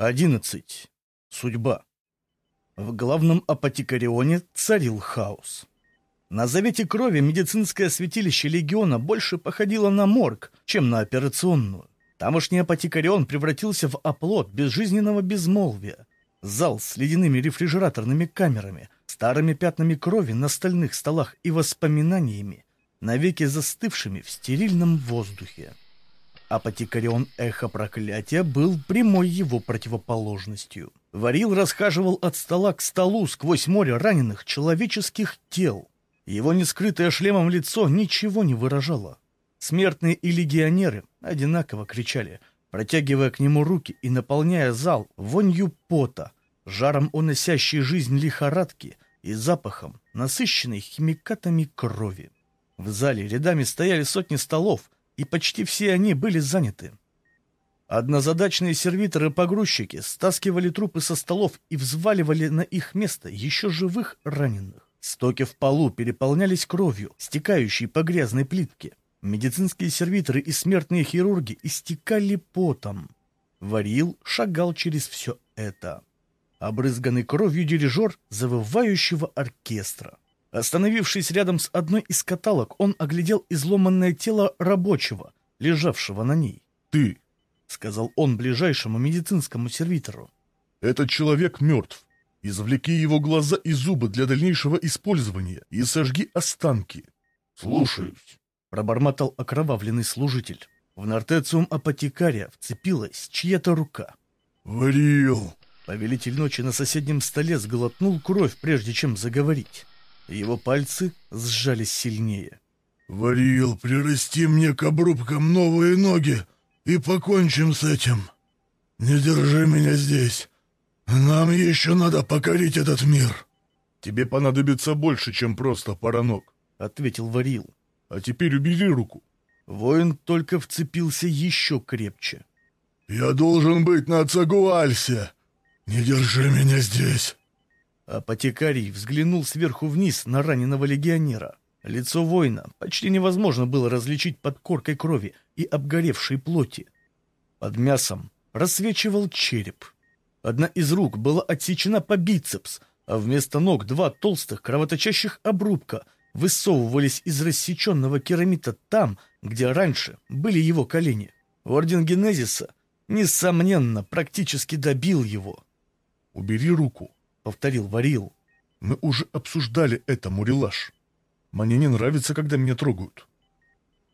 11. Судьба. В главном апотекарионе царил хаос. На завете крови медицинское святилище Легиона больше походило на морг, чем на операционную. Тамошний апотекарион превратился в оплот безжизненного безмолвия. Зал с ледяными рефрижераторными камерами, старыми пятнами крови на стальных столах и воспоминаниями, навеки застывшими в стерильном воздухе. Апотекарион Эхо Проклятия был прямой его противоположностью. Варил расхаживал от стола к столу сквозь море раненых человеческих тел. Его нескрытое шлемом лицо ничего не выражало. Смертные и легионеры одинаково кричали, протягивая к нему руки и наполняя зал вонью пота, жаром уносящей жизнь лихорадки и запахом, насыщенной химикатами крови. В зале рядами стояли сотни столов, и почти все они были заняты. Однозадачные сервиторы-погрузчики стаскивали трупы со столов и взваливали на их место еще живых раненых. Стоки в полу переполнялись кровью, стекающей по грязной плитке. Медицинские сервиторы и смертные хирурги истекали потом. Варил шагал через все это. Обрызганный кровью дирижер завывающего оркестра. Остановившись рядом с одной из каталог, он оглядел изломанное тело рабочего, лежавшего на ней. «Ты», — сказал он ближайшему медицинскому сервитору. «Этот человек мертв. Извлеки его глаза и зубы для дальнейшего использования и сожги останки». «Слушаюсь», — пробормотал окровавленный служитель. В нортециум апотекария вцепилась чья-то рука. «Варил!» Повелитель ночи на соседнем столе сглотнул кровь, прежде чем заговорить. Его пальцы сжались сильнее. «Варил, прирасти мне к обрубкам новые ноги и покончим с этим. Не держи меня здесь. Нам еще надо покорить этот мир». «Тебе понадобится больше, чем просто пара ног», — ответил Варил. «А теперь убери руку». Воин только вцепился еще крепче. «Я должен быть на Цагуальсе. Не держи меня здесь». Апотекарий взглянул сверху вниз на раненого легионера. Лицо воина почти невозможно было различить под коркой крови и обгоревшей плоти. Под мясом рассвечивал череп. Одна из рук была отсечена по бицепс, а вместо ног два толстых кровоточащих обрубка высовывались из рассеченного керамита там, где раньше были его колени. Орден Генезиса, несомненно, практически добил его. «Убери руку», повторил Варил. «Мы уже обсуждали это, Мурилаш. Мне не нравится, когда меня трогают».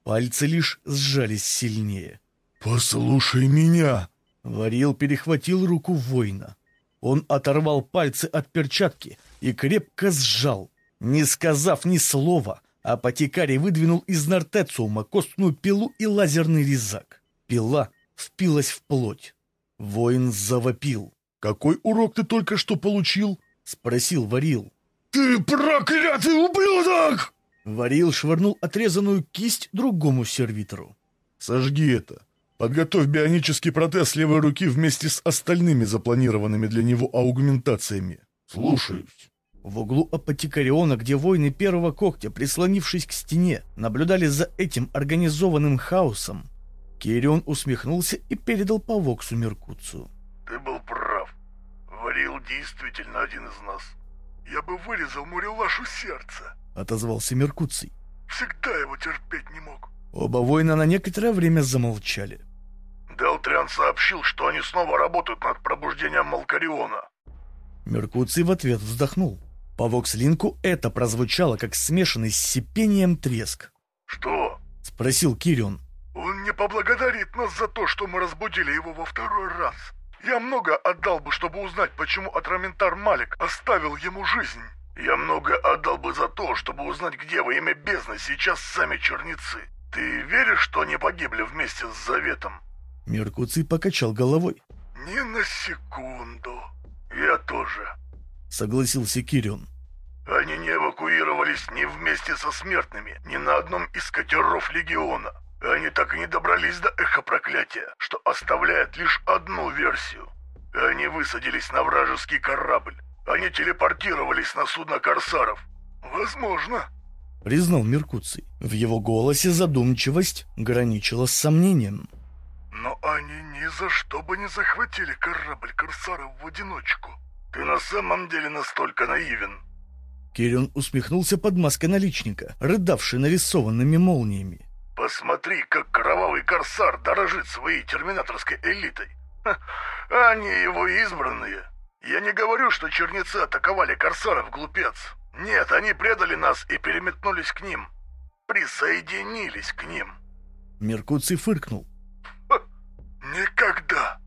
Пальцы лишь сжались сильнее. «Послушай меня!» Варил перехватил руку воина. Он оторвал пальцы от перчатки и крепко сжал. Не сказав ни слова, апотекарий выдвинул из нортециума костную пилу и лазерный резак. Пила впилась в плоть. Воин завопил. «Какой урок ты только что получил?» — спросил Варил. «Ты проклятый ублюдок!» Варил швырнул отрезанную кисть другому сервитору. «Сожги это. Подготовь бионический протез левой руки вместе с остальными запланированными для него аугментациями». «Слушаюсь». В углу апотекариона, где воины первого когтя, прислонившись к стене, наблюдали за этим организованным хаосом, Кирион усмехнулся и передал по Воксу Меркуцию. «Ты был прав. Варил действительно один из нас. Я бы вырезал Мурилашу сердце. Отозвался Меркуций. Всегда его терпеть не мог. Оба воина на некоторое время замолчали. Делтриан сообщил, что они снова работают над пробуждением Малкариона. Меркуций в ответ вздохнул. По вокслинку это прозвучало, как смешанный с сипением треск. «Что?» — спросил Кирион. «Он не поблагодарит нас за то, что мы разбудили его во второй раз. Я много отдал бы, чтобы узнать, почему Атраментар Малик оставил ему жизнь. Я много отдал бы за то, чтобы узнать, где во имя бездны сейчас сами черницы. Ты веришь, что они погибли вместе с Заветом?» Меркуций покачал головой. «Ни на секунду. Я тоже», — согласился Кирион. «Они не эвакуировались ни вместе со смертными, ни на одном из катеров Легиона. Они так и не добрались до эхо проклятия, что оставляет лишь одну версию. Они высадились на вражеский корабль. Они телепортировались на судно корсаров. Возможно. Признал Меркуций. В его голосе задумчивость граничила с сомнением. Но они ни за что бы не захватили корабль Корсаров в одиночку. Ты на самом деле настолько наивен. Кирион усмехнулся под маской наличника, рыдавший нарисованными молниями. Посмотри, как кровавый Корсар дорожит своей терминаторской элитой. Ха, они его избранные. Я не говорю, что черницы атаковали Корсаров, глупец. Нет, они предали нас и переметнулись к ним. Присоединились к ним. Меркуций фыркнул. Ха, никогда.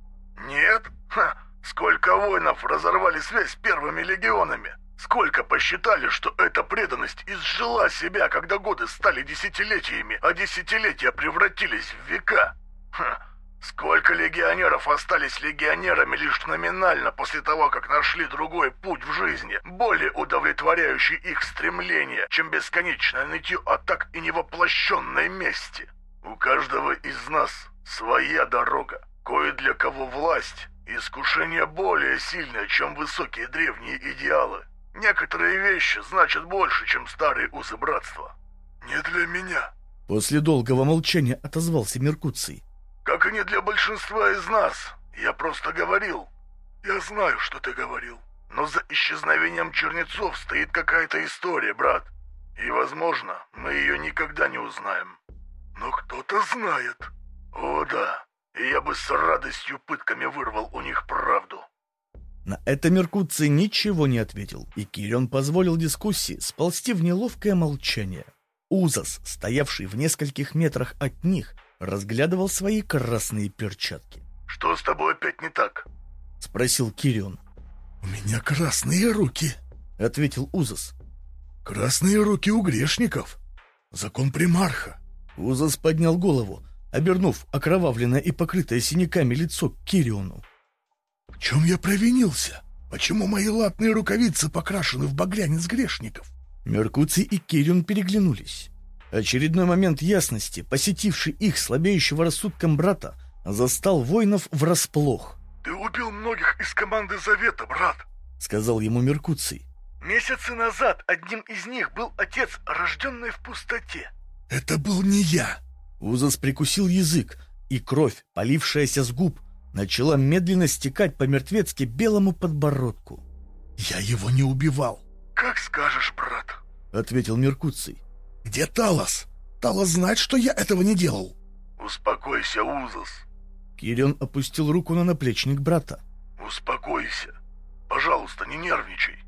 Нет? Ха, сколько воинов разорвали связь с первыми легионами? Сколько посчитали, что эта преданность изжила себя, когда годы стали десятилетиями, а десятилетия превратились в века? Ха, сколько легионеров остались легионерами лишь номинально после того, как нашли другой путь в жизни, более удовлетворяющий их стремления, чем бесконечное нытье о так и невоплощенной мести? У каждого из нас своя дорога, кое для кого власть — искушение более сильное, чем высокие древние идеалы. Некоторые вещи значат больше, чем старые узы братства. Не для меня. После долгого молчания отозвался Меркуций. Как и не для большинства из нас. Я просто говорил. Я знаю, что ты говорил. Но за исчезновением чернецов стоит какая-то история, брат. И, возможно, мы ее никогда не узнаем. Но кто-то знает. О, да. И я бы с радостью пытками вырвал у них правду. На это Меркуций ничего не ответил, и Кирион позволил дискуссии сползти в неловкое молчание. Узас, стоявший в нескольких метрах от них, разглядывал свои красные перчатки. «Что с тобой опять не так?» — спросил Кирион. «У меня красные руки», — ответил Узас. «Красные руки у грешников. Закон примарха». Узас поднял голову, обернув окровавленное и покрытое синяками лицо к Кириону. В чем я провинился? Почему мои латные рукавицы покрашены в багрянец грешников? Меркуций и Кирион переглянулись. Очередной момент ясности, посетивший их слабеющего рассудком брата, застал воинов врасплох. «Ты убил многих из команды Завета, брат», — сказал ему Меркуций. «Месяцы назад одним из них был отец, рожденный в пустоте». «Это был не я». Узас прикусил язык, и кровь, полившаяся с губ, начала медленно стекать по мертвецки белому подбородку. «Я его не убивал!» «Как скажешь, брат!» — ответил Меркуций. «Где Талос? Талос знает, что я этого не делал!» «Успокойся, Узас!» Кирион опустил руку на наплечник брата. «Успокойся! Пожалуйста, не нервничай!»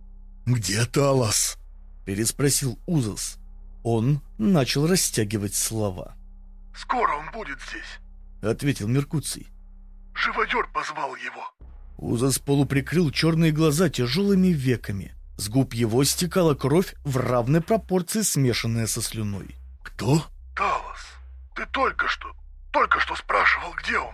«Где Талос?» — переспросил Узас. Он начал растягивать слова. «Скоро он будет здесь!» — ответил Меркуций. Живодер позвал его. Узас полуприкрыл черные глаза тяжелыми веками. С губ его стекала кровь в равной пропорции, смешанная со слюной. «Кто?» «Талос. Ты только что, только что спрашивал, где он?»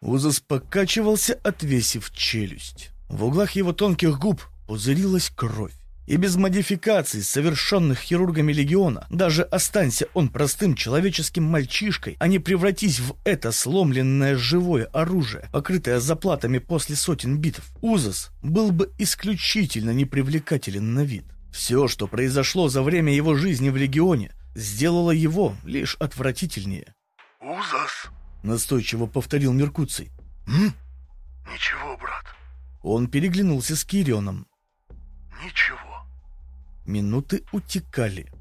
Узас покачивался, отвесив челюсть. В углах его тонких губ пузырилась кровь. И без модификаций, совершенных хирургами Легиона, даже останься он простым человеческим мальчишкой, а не превратись в это сломленное живое оружие, покрытое заплатами после сотен битв, Узас был бы исключительно непривлекателен на вид. Все, что произошло за время его жизни в Легионе, сделало его лишь отвратительнее. «Узас!» — настойчиво повторил Меркуций. «М?» «Ничего, брат». Он переглянулся с Кирионом. «Ничего». Минуты утекали,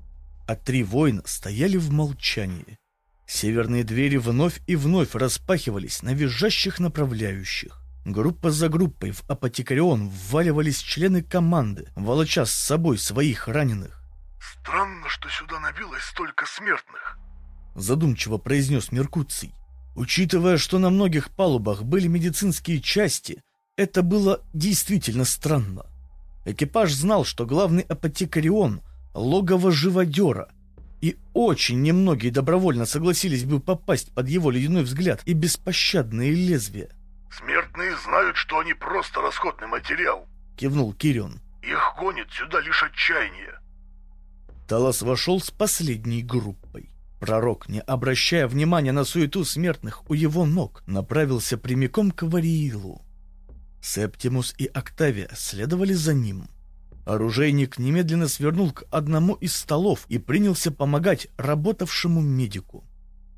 а три воина стояли в молчании. Северные двери вновь и вновь распахивались на визжащих направляющих. Группа за группой в апотекарион вваливались члены команды, волоча с собой своих раненых. «Странно, что сюда набилось столько смертных», — задумчиво произнес Меркуций. Учитывая, что на многих палубах были медицинские части, это было действительно странно. Экипаж знал, что главный апотекарион — логово живодера, и очень немногие добровольно согласились бы попасть под его ледяной взгляд и беспощадные лезвия. «Смертные знают, что они просто расходный материал», — кивнул Кирион. «Их гонит сюда лишь отчаяние». Талас вошел с последней группой. Пророк, не обращая внимания на суету смертных у его ног, направился прямиком к Вариилу. Септимус и Октавия следовали за ним. Оружейник немедленно свернул к одному из столов и принялся помогать работавшему медику.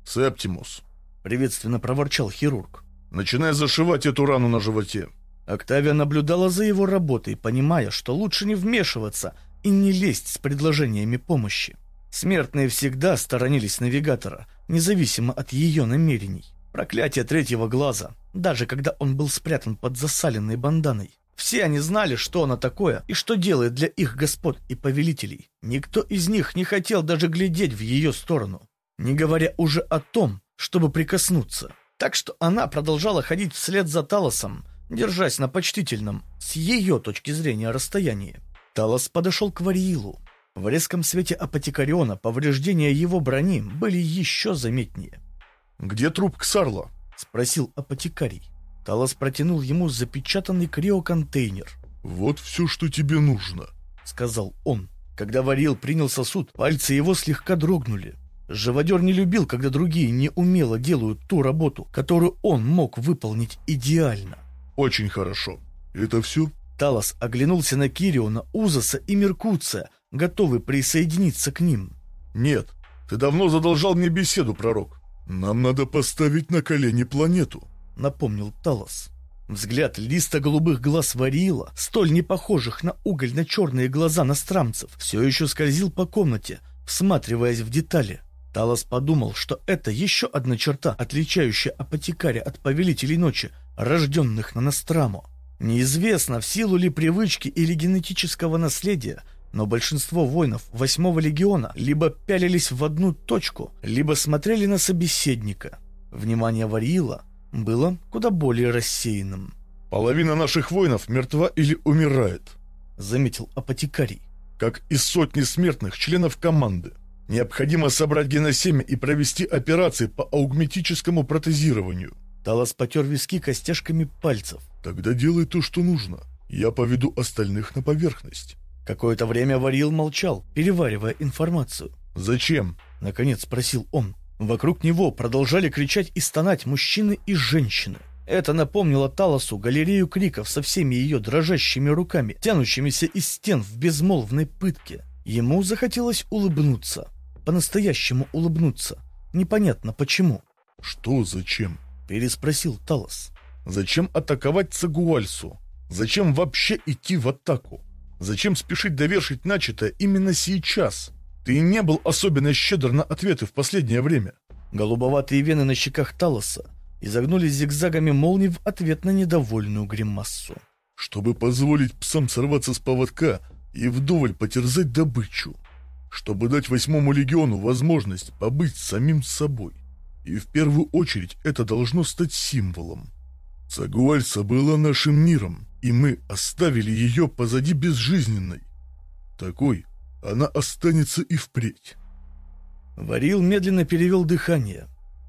«Септимус», — приветственно проворчал хирург. Начинай зашивать эту рану на животе. Октавия наблюдала за его работой, понимая, что лучше не вмешиваться и не лезть с предложениями помощи. Смертные всегда сторонились навигатора, независимо от ее намерений. Проклятие третьего глаза, даже когда он был спрятан под засаленной банданой. Все они знали, что оно такое и что делает для их господ и повелителей. Никто из них не хотел даже глядеть в ее сторону, не говоря уже о том, чтобы прикоснуться. Так что она продолжала ходить вслед за Талосом, держась на почтительном, с ее точки зрения, расстоянии. Талос подошел к Вариилу. В резком свете апотекариона повреждения его брони были еще заметнее. «Где труп Ксарла?» — спросил апотекарий. Талос протянул ему запечатанный криоконтейнер. «Вот все, что тебе нужно», — сказал он. Когда Варил принял сосуд, пальцы его слегка дрогнули. Живодер не любил, когда другие неумело делают ту работу, которую он мог выполнить идеально. «Очень хорошо. Это все?» Талос оглянулся на Кириона, Узаса и Меркуция, готовый присоединиться к ним. «Нет, ты давно задолжал мне беседу, пророк. Нам надо поставить на колени планету», — напомнил Талос. Взгляд листа-голубых глаз Вариила, столь непохожих на угольно-черные глаза настрамцев, все еще скользил по комнате, всматриваясь в детали. Талос подумал, что это еще одна черта, отличающая апотекаря от повелителей ночи, рожденных на Настрамо. Неизвестно, в силу ли привычки или генетического наследия, но большинство воинов восьмого легиона либо пялились в одну точку, либо смотрели на собеседника. Внимание Вариила было куда более рассеянным. «Половина наших воинов мертва или умирает», — заметил апотекарий. «Как и сотни смертных членов команды. Необходимо собрать геносемя и провести операции по аугметическому протезированию». Талос потер виски костяшками пальцев. «Тогда делай то, что нужно. Я поведу остальных на поверхность». Какое-то время Варил молчал, переваривая информацию. «Зачем?» — наконец спросил он. Вокруг него продолжали кричать и стонать мужчины и женщины. Это напомнило Талосу галерею криков со всеми ее дрожащими руками, тянущимися из стен в безмолвной пытке. Ему захотелось улыбнуться. По-настоящему улыбнуться. Непонятно почему. «Что зачем?» — переспросил Талос. Зачем атаковать Цагуальсу? Зачем вообще идти в атаку? Зачем спешить довершить начатое именно сейчас? Ты не был особенно щедр на ответы в последнее время. Голубоватые вены на щеках Талоса изогнулись зигзагами молний в ответ на недовольную гримассу. Чтобы позволить псам сорваться с поводка и вдоволь потерзать добычу. Чтобы дать восьмому легиону возможность побыть самим собой. И в первую очередь это должно стать символом. Цагуальса была нашим миром, и мы оставили ее позади безжизненной. Такой она останется и впредь. Варил медленно перевел дыхание.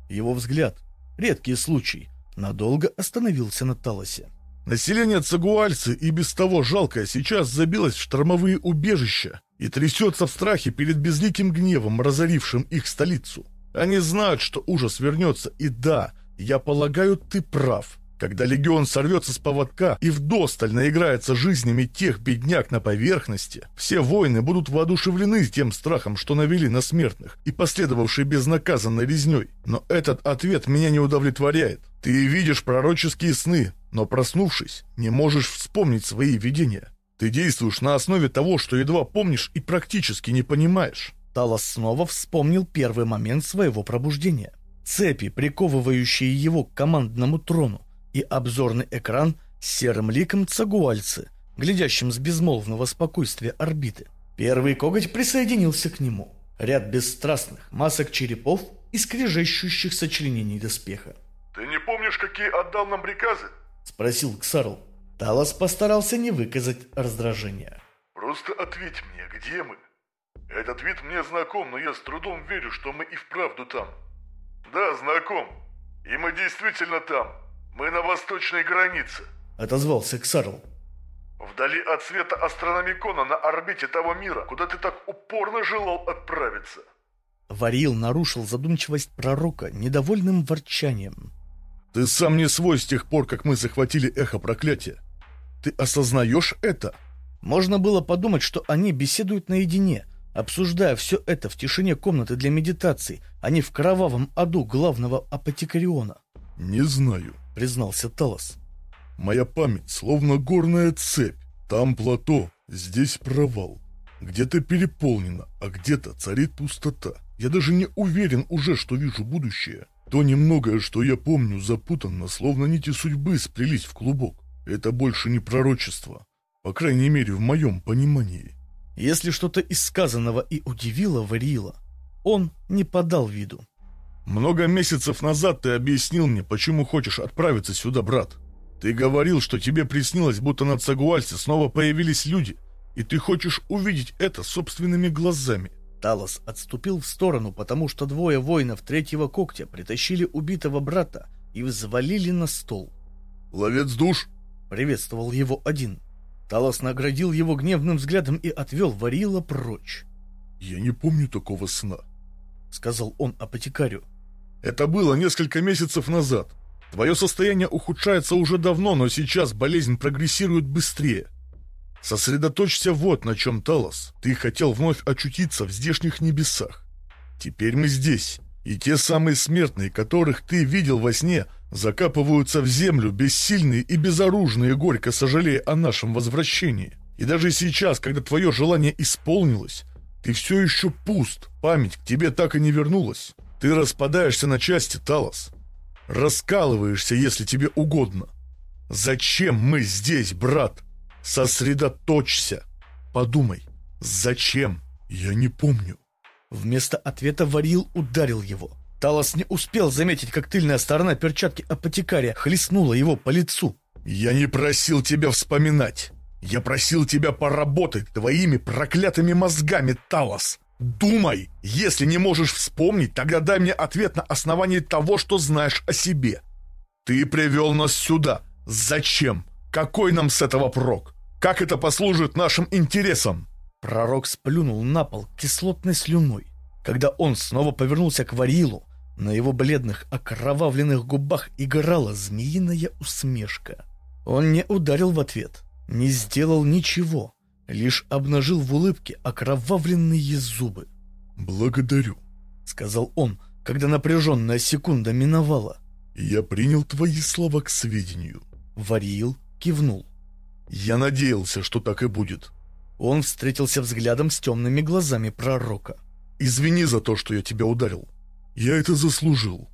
Его взгляд, редкий случай, надолго остановился на Талосе. Население Цагуальцы и без того жалкое сейчас забилось в штормовые убежища и трясется в страхе перед безликим гневом, разорившим их столицу. Они знают, что ужас вернется, и да, я полагаю, ты прав. Когда легион сорвется с поводка и вдосталь наиграется жизнями тех бедняк на поверхности, все воины будут воодушевлены тем страхом, что навели на смертных и последовавшей безнаказанной резней. Но этот ответ меня не удовлетворяет. Ты видишь пророческие сны, но проснувшись, не можешь вспомнить свои видения. Ты действуешь на основе того, что едва помнишь и практически не понимаешь. Талос снова вспомнил первый момент своего пробуждения. Цепи, приковывающие его к командному трону, и обзорный экран с серым ликом цагуальцы, глядящим с безмолвного спокойствия орбиты. Первый коготь присоединился к нему. Ряд бесстрастных масок черепов и скрежещущих сочленений доспеха. «Ты не помнишь, какие отдал нам приказы?» — спросил Ксарл. Талос постарался не выказать раздражения. «Просто ответь мне, где мы? Этот вид мне знаком, но я с трудом верю, что мы и вправду там. Да, знаком. И мы действительно там. «Мы на восточной границе», — отозвался Ксарл. «Вдали от света астрономикона на орбите того мира, куда ты так упорно желал отправиться». Варил нарушил задумчивость пророка недовольным ворчанием. «Ты сам не свой с тех пор, как мы захватили эхо проклятия. Ты осознаешь это?» Можно было подумать, что они беседуют наедине, обсуждая все это в тишине комнаты для медитации, а не в кровавом аду главного апотекариона. «Не знаю», признался Талос. Моя память словно горная цепь. Там плато, здесь провал. Где-то переполнено, а где-то царит пустота. Я даже не уверен уже, что вижу будущее. То немногое, что я помню, запутанно, словно нити судьбы сплелись в клубок. Это больше не пророчество. По крайней мере, в моем понимании. Если что-то из сказанного и удивило Варила, он не подал виду. Много месяцев назад ты объяснил мне, почему хочешь отправиться сюда, брат. Ты говорил, что тебе приснилось, будто на Цагуальсе снова появились люди, и ты хочешь увидеть это собственными глазами. Талос отступил в сторону, потому что двое воинов третьего когтя притащили убитого брата и взвалили на стол. «Ловец душ!» — приветствовал его один. Талос наградил его гневным взглядом и отвел Варила прочь. «Я не помню такого сна», — сказал он апотекарю. «Это было несколько месяцев назад. Твое состояние ухудшается уже давно, но сейчас болезнь прогрессирует быстрее. Сосредоточься вот на чем, Талос. Ты хотел вновь очутиться в здешних небесах. Теперь мы здесь, и те самые смертные, которых ты видел во сне, закапываются в землю, бессильные и безоружные, горько сожалея о нашем возвращении. И даже сейчас, когда твое желание исполнилось, ты все еще пуст, память к тебе так и не вернулась. Ты распадаешься на части, Талос. Раскалываешься, если тебе угодно. Зачем мы здесь, брат? Сосредоточься. Подумай, зачем? Я не помню. Вместо ответа Варил ударил его. Талос не успел заметить, как тыльная сторона перчатки апотекария хлестнула его по лицу. «Я не просил тебя вспоминать. Я просил тебя поработать твоими проклятыми мозгами, Талос. Думай! Если не можешь вспомнить, тогда дай мне ответ на основании того, что знаешь о себе. Ты привел нас сюда. Зачем? Какой нам с этого прок? Как это послужит нашим интересам?» Пророк сплюнул на пол кислотной слюной. Когда он снова повернулся к Варилу, на его бледных, окровавленных губах играла змеиная усмешка. Он не ударил в ответ, не сделал ничего, лишь обнажил в улыбке окровавленные зубы. «Благодарю», — сказал он, когда напряженная секунда миновала. «Я принял твои слова к сведению». Варил кивнул. «Я надеялся, что так и будет». Он встретился взглядом с темными глазами пророка. «Извини за то, что я тебя ударил. Я это заслужил».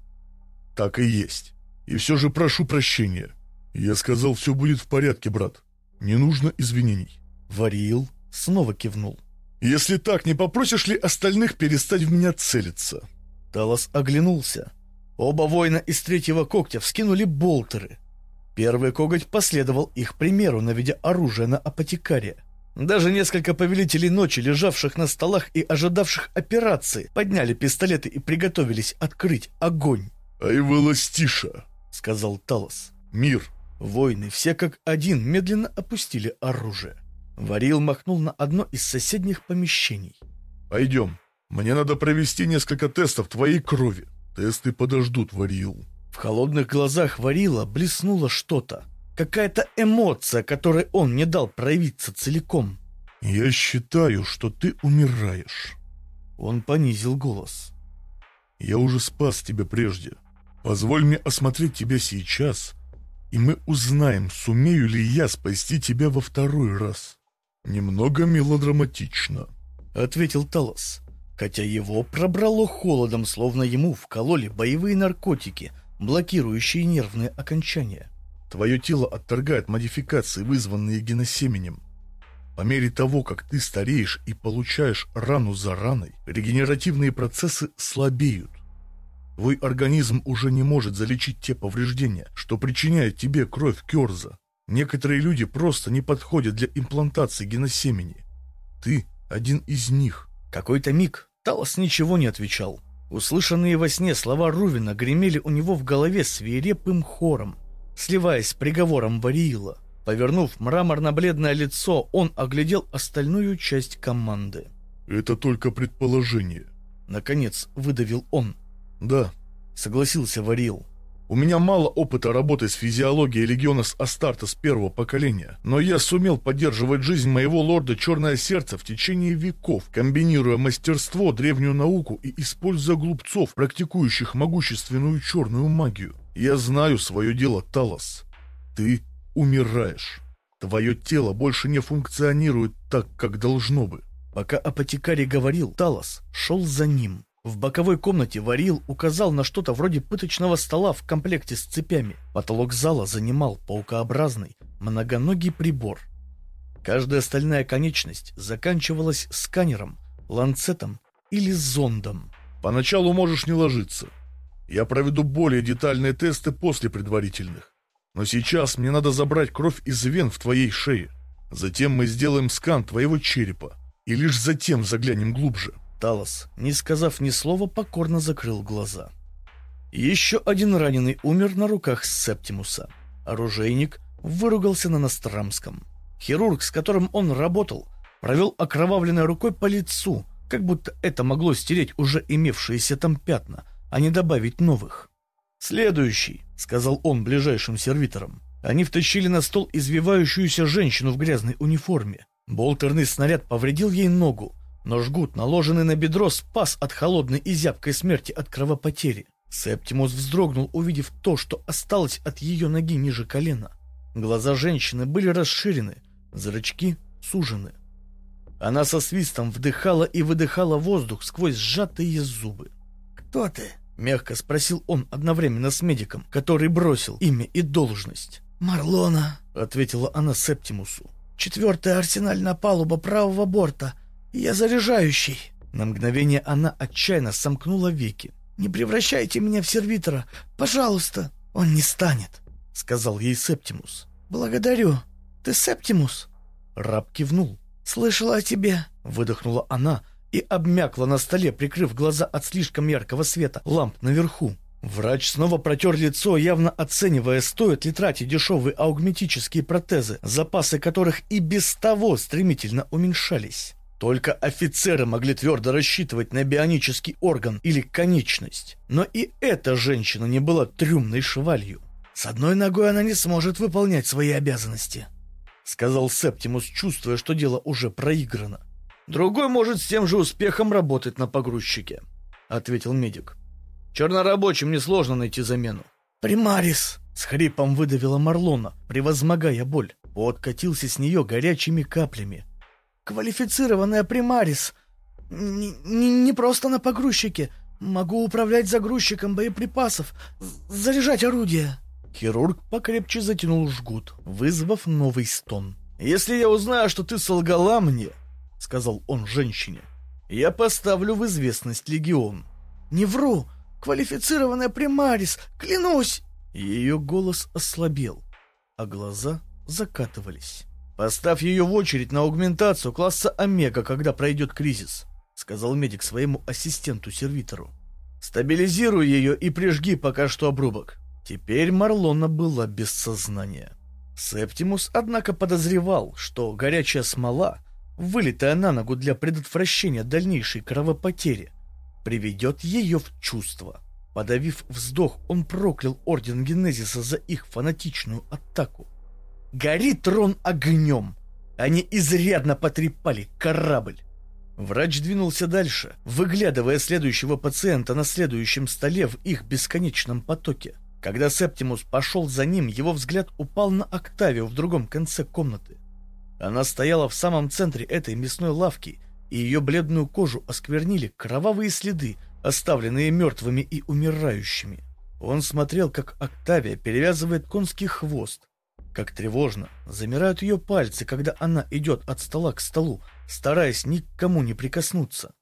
«Так и есть. И все же прошу прощения. Я сказал, все будет в порядке, брат. Не нужно извинений». Варил снова кивнул. «Если так, не попросишь ли остальных перестать в меня целиться?» Талос оглянулся. Оба воина из третьего когтя вскинули болтеры. Первый коготь последовал их примеру, наведя оружие на апотекария. Даже несколько повелителей ночи, лежавших на столах и ожидавших операции, подняли пистолеты и приготовились открыть огонь. «Айвелостиша», — сказал Талос. «Мир». Воины все как один медленно опустили оружие. Варил махнул на одно из соседних помещений. «Пойдем. Мне надо провести несколько тестов твоей крови. Тесты подождут, Варил». В холодных глазах Варила блеснуло что-то. Какая-то эмоция, которой он не дал проявиться целиком. «Я считаю, что ты умираешь». Он понизил голос. «Я уже спас тебя прежде. Позволь мне осмотреть тебя сейчас, и мы узнаем, сумею ли я спасти тебя во второй раз». «Немного мелодраматично», — ответил Талос, хотя его пробрало холодом, словно ему вкололи боевые наркотики, блокирующие нервные окончания. «Твое тело отторгает модификации, вызванные геносеменем. По мере того, как ты стареешь и получаешь рану за раной, регенеративные процессы слабеют. Твой организм уже не может залечить те повреждения, что причиняет тебе кровь Керза. Некоторые люди просто не подходят для имплантации геносемени. Ты один из них. Какой-то миг Талос ничего не отвечал. Услышанные во сне слова Рувина гремели у него в голове свирепым хором, сливаясь с приговором Вариила. Повернув мраморно-бледное лицо, он оглядел остальную часть команды. «Это только предположение», — наконец выдавил он. «Да», — согласился Варил. У меня мало опыта работы с физиологией легиона с Астарта с первого поколения, но я сумел поддерживать жизнь моего лорда Черное Сердце в течение веков, комбинируя мастерство, древнюю науку и используя глупцов, практикующих могущественную черную магию. Я знаю свое дело, Талос. Ты умираешь. Твое тело больше не функционирует так, как должно бы. Пока апотекарий говорил, Талос шел за ним. В боковой комнате Варил указал на что-то вроде пыточного стола в комплекте с цепями. Потолок зала занимал паукообразный, многоногий прибор. Каждая стальная конечность заканчивалась сканером, ланцетом или зондом. Поначалу можешь не ложиться. Я проведу более детальные тесты после предварительных. Но сейчас мне надо забрать кровь из вен в твоей шее. Затем мы сделаем скан твоего черепа. И лишь затем заглянем глубже. Талос, не сказав ни слова, покорно закрыл глаза. Еще один раненый умер на руках Септимуса. Оружейник выругался на Нострамском. Хирург, с которым он работал, провел окровавленной рукой по лицу, как будто это могло стереть уже имевшиеся там пятна, а не добавить новых. «Следующий», — сказал он ближайшим сервиторам. Они втащили на стол извивающуюся женщину в грязной униформе. Болтерный снаряд повредил ей ногу, но жгут, наложенный на бедро, спас от холодной и зябкой смерти от кровопотери. Септимус вздрогнул, увидев то, что осталось от ее ноги ниже колена. Глаза женщины были расширены, зрачки сужены. Она со свистом вдыхала и выдыхала воздух сквозь сжатые зубы. «Кто ты?» — мягко спросил он одновременно с медиком, который бросил имя и должность. «Марлона», — ответила она Септимусу. «Четвертая арсенальная палуба правого борта. Я заряжающий». На мгновение она отчаянно сомкнула веки. «Не превращайте меня в сервитора, пожалуйста!» «Он не станет», — сказал ей Септимус. «Благодарю. Ты Септимус?» Раб кивнул. «Слышала о тебе», — выдохнула она и обмякла на столе, прикрыв глаза от слишком яркого света ламп наверху. Врач снова протер лицо, явно оценивая, стоит ли тратить дешевые аугметические протезы, запасы которых и без того стремительно уменьшались. Только офицеры могли твердо рассчитывать на бионический орган или конечность. Но и эта женщина не была трюмной швалью. «С одной ногой она не сможет выполнять свои обязанности», — сказал Септимус, чувствуя, что дело уже проиграно. «Другой может с тем же успехом работать на погрузчике», — ответил медик. «Чернорабочим несложно найти замену». «Примарис!» — с хрипом выдавила Марлона, превозмогая боль. Пот катился с нее горячими каплями. Квалифицированная примарис. Не, не, не просто на погрузчике. Могу управлять загрузчиком боеприпасов, заряжать орудия. Хирург покрепче затянул жгут, вызвав новый стон. «Если я узнаю, что ты солгала мне, — сказал он женщине, — я поставлю в известность легион». «Не вру! Квалифицированная примарис! Клянусь!» Ее голос ослабел, а глаза закатывались. «Поставь ее в очередь на аугментацию класса Омега, когда пройдет кризис», — сказал медик своему ассистенту-сервитору. «Стабилизируй ее и прижги пока что обрубок». Теперь Марлона была без сознания. Септимус, однако, подозревал, что горячая смола, вылитая на ногу для предотвращения дальнейшей кровопотери, приведет ее в чувство. Подавив вздох, он проклял Орден Генезиса за их фанатичную атаку. Горит трон огнем. Они изрядно потрепали корабль. Врач двинулся дальше, выглядывая следующего пациента на следующем столе в их бесконечном потоке. Когда Септимус пошел за ним, его взгляд упал на Октавию в другом конце комнаты. Она стояла в самом центре этой мясной лавки, и ее бледную кожу осквернили кровавые следы, оставленные мертвыми и умирающими. Он смотрел, как Октавия перевязывает конский хвост, как тревожно замирают ее пальцы, когда она идет от стола к столу, стараясь никому не прикоснуться.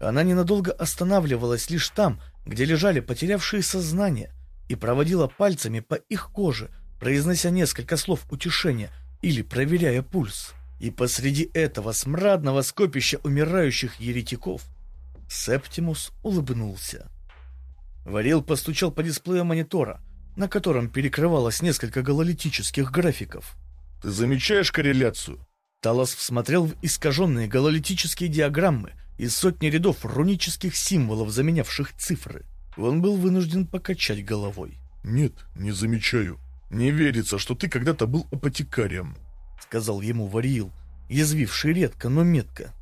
Она ненадолго останавливалась лишь там, где лежали потерявшие сознание, и проводила пальцами по их коже, произнося несколько слов утешения или проверяя пульс. И посреди этого смрадного скопища умирающих еретиков Септимус улыбнулся. Варил постучал по дисплею монитора — на котором перекрывалось несколько гололитических графиков. «Ты замечаешь корреляцию?» Талос всмотрел в искаженные гололитические диаграммы из сотни рядов рунических символов, заменявших цифры. Он был вынужден покачать головой. «Нет, не замечаю. Не верится, что ты когда-то был апотекарием», — сказал ему Вариил, язвивший редко, но метко.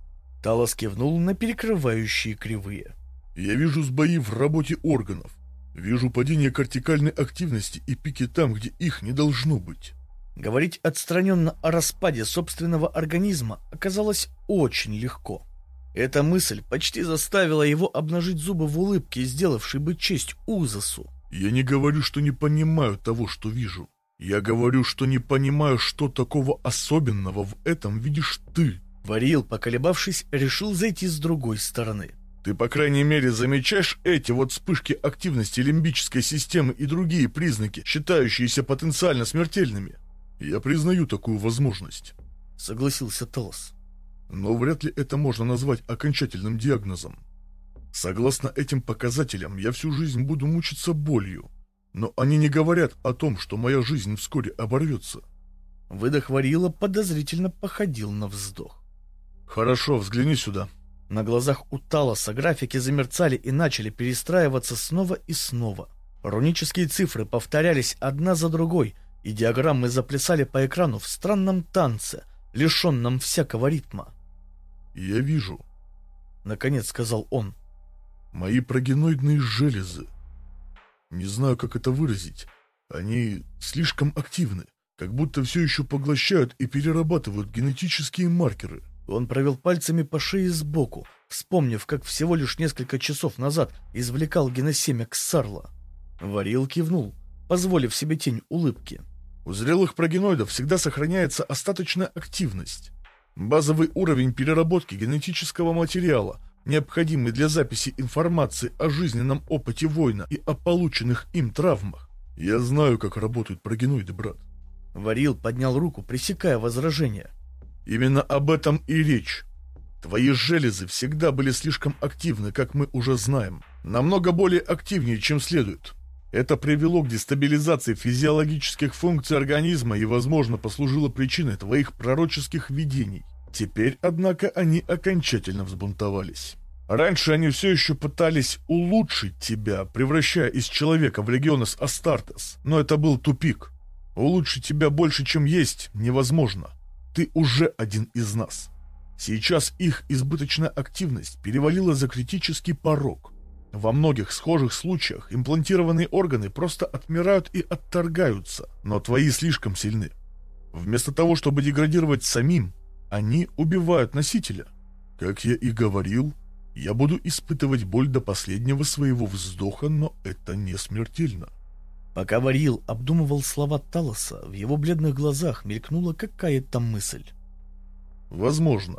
Талос кивнул на перекрывающие кривые. «Я вижу сбои в работе органов. Вижу падение кортикальной активности и пики там, где их не должно быть. Говорить отстраненно о распаде собственного организма оказалось очень легко. Эта мысль почти заставила его обнажить зубы в улыбке, сделавшей бы честь Узасу. Я не говорю, что не понимаю того, что вижу. Я говорю, что не понимаю, что такого особенного в этом видишь ты. Варил, поколебавшись, решил зайти с другой стороны. Ты, по крайней мере, замечаешь эти вот вспышки активности лимбической системы и другие признаки, считающиеся потенциально смертельными? Я признаю такую возможность. Согласился Талос. Но вряд ли это можно назвать окончательным диагнозом. Согласно этим показателям, я всю жизнь буду мучиться болью. Но они не говорят о том, что моя жизнь вскоре оборвется. Выдох Варила подозрительно походил на вздох. Хорошо, взгляни сюда. На глазах у Талоса графики замерцали и начали перестраиваться снова и снова. Рунические цифры повторялись одна за другой, и диаграммы заплясали по экрану в странном танце, лишенном всякого ритма. «Я вижу», — наконец сказал он. «Мои прогеноидные железы. Не знаю, как это выразить. Они слишком активны, как будто все еще поглощают и перерабатывают генетические маркеры. Он провел пальцами по шее сбоку, вспомнив, как всего лишь несколько часов назад извлекал геносемя Ксарла. Варил кивнул, позволив себе тень улыбки. У зрелых прогеноидов всегда сохраняется остаточная активность. Базовый уровень переработки генетического материала, необходимый для записи информации о жизненном опыте воина и о полученных им травмах. Я знаю, как работают прогеноиды, брат. Варил поднял руку, пресекая возражение. Именно об этом и речь. Твои железы всегда были слишком активны, как мы уже знаем. Намного более активнее, чем следует. Это привело к дестабилизации физиологических функций организма и, возможно, послужило причиной твоих пророческих видений. Теперь, однако, они окончательно взбунтовались. Раньше они все еще пытались улучшить тебя, превращая из человека в легионес Астартес, но это был тупик. Улучшить тебя больше, чем есть, невозможно. Ты уже один из нас. Сейчас их избыточная активность перевалила за критический порог. Во многих схожих случаях имплантированные органы просто отмирают и отторгаются, но твои слишком сильны. Вместо того, чтобы деградировать самим, они убивают носителя. Как я и говорил, я буду испытывать боль до последнего своего вздоха, но это не смертельно. Пока Варил обдумывал слова Талоса, в его бледных глазах мелькнула какая-то мысль. Возможно.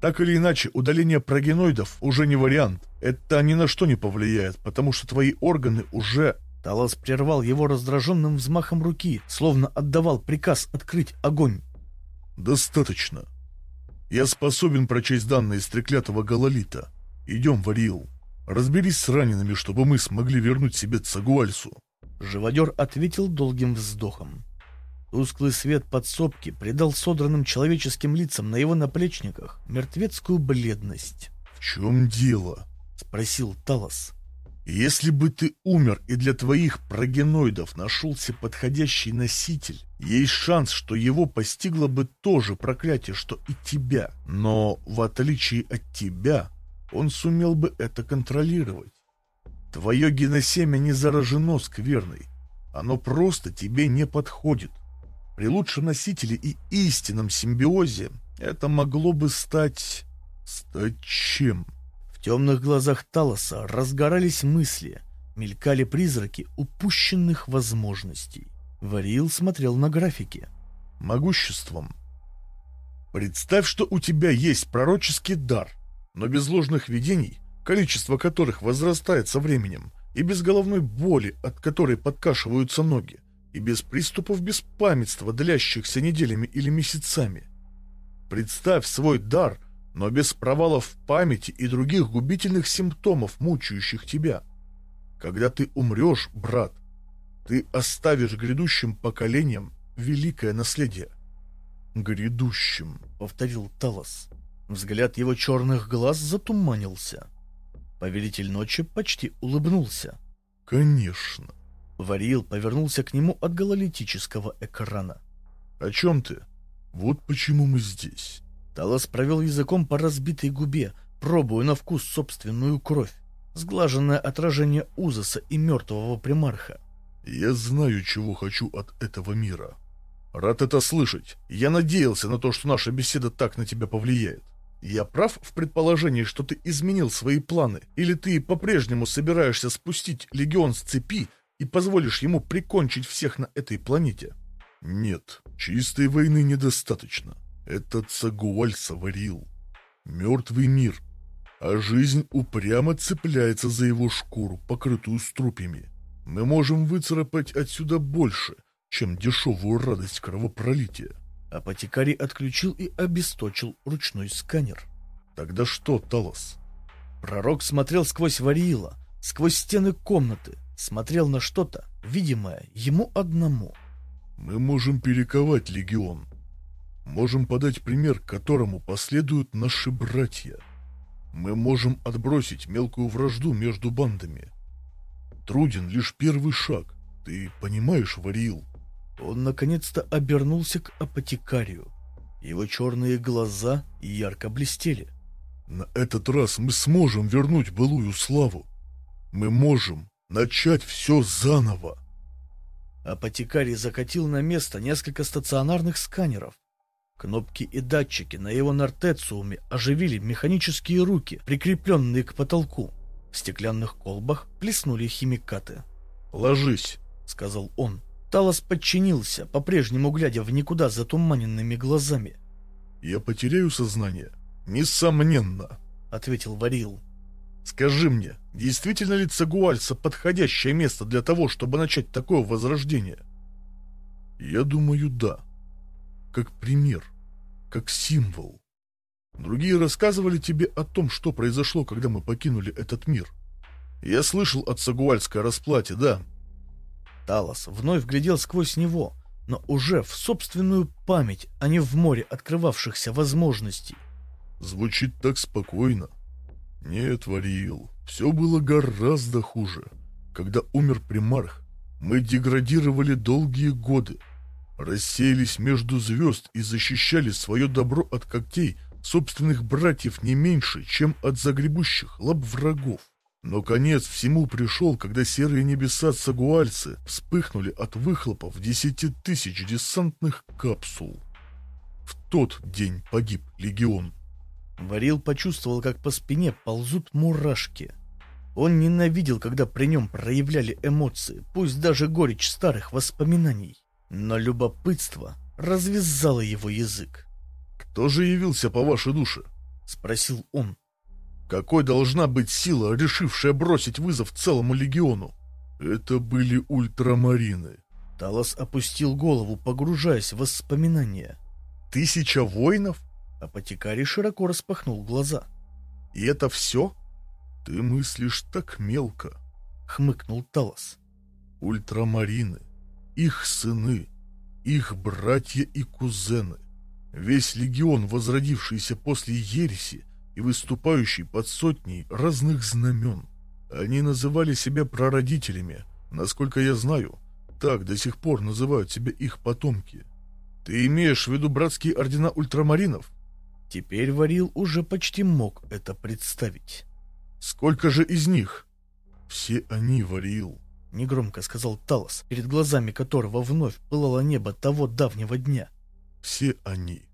Так или иначе, удаление прогеноидов уже не вариант. Это ни на что не повлияет, потому что твои органы уже... Талос прервал его раздраженным взмахом руки, словно отдавал приказ открыть огонь. «Достаточно. Я способен прочесть данные из треклятого гололита. Идем, Варил. Разберись с ранеными, чтобы мы смогли вернуть себе Цагуальсу». Живодер ответил долгим вздохом. Тусклый свет подсобки придал содранным человеческим лицам на его наплечниках мертвецкую бледность. «В чем дело?» — спросил Талос. «Если бы ты умер и для твоих прогеноидов нашелся подходящий носитель, есть шанс, что его постигло бы то же проклятие, что и тебя. Но, в отличие от тебя, он сумел бы это контролировать. Твое геносемя не заражено скверной. Оно просто тебе не подходит. При лучшем носителе и истинном симбиозе это могло бы стать... Стать чем? В темных глазах Талоса разгорались мысли, мелькали призраки упущенных возможностей. Варил смотрел на графики. Могуществом. Представь, что у тебя есть пророческий дар, но без ложных видений количество которых возрастает со временем, и без головной боли, от которой подкашиваются ноги, и без приступов беспамятства, длящихся неделями или месяцами. Представь свой дар, но без провалов в памяти и других губительных симптомов, мучающих тебя. Когда ты умрешь, брат, ты оставишь грядущим поколениям великое наследие. «Грядущим», — повторил Талос. Взгляд его черных глаз затуманился. Повелитель ночи почти улыбнулся. «Конечно». Варил повернулся к нему от гололитического экрана. «О чем ты? Вот почему мы здесь». Талос провел языком по разбитой губе, пробуя на вкус собственную кровь. сглаженное отражение Узаса и мертвого примарха. Я знаю, чего хочу от этого мира. Рад это слышать. Я надеялся на то, что наша беседа так на тебя повлияет. Я прав в предположении, что ты изменил свои планы, или ты по-прежнему собираешься спустить легион с цепи и позволишь ему прикончить всех на этой планете? Нет, чистой войны недостаточно. Это Цагуаль соварил. Мертвый мир. А жизнь упрямо цепляется за его шкуру, покрытую струпьями. Мы можем выцарапать отсюда больше, чем дешевую радость кровопролития. Апотекарий отключил и обесточил ручной сканер. Тогда что, Талос? Пророк смотрел сквозь Вариила, сквозь стены комнаты, смотрел на что-то, видимое ему одному. Мы можем перековать легион. Можем подать пример, которому последуют наши братья. Мы можем отбросить мелкую вражду между бандами. Труден лишь первый шаг. Ты понимаешь, Вариил? Он наконец-то обернулся к апотекарию. Его черные глаза ярко блестели. На этот раз мы сможем вернуть былую славу. Мы можем начать все заново. Апотекарий закатил на место несколько стационарных сканеров. Кнопки и датчики на его нортециуме оживили механические руки, прикрепленные к потолку. В стеклянных колбах плеснули химикаты. «Ложись», — сказал он. Талос подчинился, по-прежнему глядя в никуда затуманенными глазами. «Я потеряю сознание?» «Несомненно», — ответил Варил. «Скажи мне, действительно ли Цагуальца подходящее место для того, чтобы начать такое возрождение?» «Я думаю, да. Как пример, как символ. Другие рассказывали тебе о том, что произошло, когда мы покинули этот мир. Я слышал о Цагуальской расплате, да, Талос вновь глядел сквозь него, но уже в собственную память, а не в море открывавшихся возможностей. Звучит так спокойно. Нет, Варил, все было гораздо хуже. Когда умер примарх, мы деградировали долгие годы, рассеялись между звезд и защищали свое добро от когтей собственных братьев не меньше, чем от загребущих лап врагов. Но конец всему пришел, когда серые небеса Цагуальцы вспыхнули от выхлопов десяти тысяч десантных капсул. В тот день погиб легион. Варил почувствовал, как по спине ползут мурашки. Он ненавидел, когда при нем проявляли эмоции, пусть даже горечь старых воспоминаний. Но любопытство развязало его язык. «Кто же явился по вашей душе?» — спросил он. Какой должна быть сила, решившая бросить вызов целому легиону? Это были ультрамарины. Талос опустил голову, погружаясь в воспоминания. Тысяча воинов? Апотекарий широко распахнул глаза. И это все? Ты мыслишь так мелко, хмыкнул Талос. Ультрамарины, их сыны, их братья и кузены. Весь легион, возродившийся после ереси, и выступающий под сотней разных знамен. Они называли себя прародителями, насколько я знаю. Так до сих пор называют себя их потомки. Ты имеешь в виду братские ордена ультрамаринов? Теперь Варил уже почти мог это представить. Сколько же из них? Все они, Варил. Негромко сказал Талос, перед глазами которого вновь пылало небо того давнего дня. Все они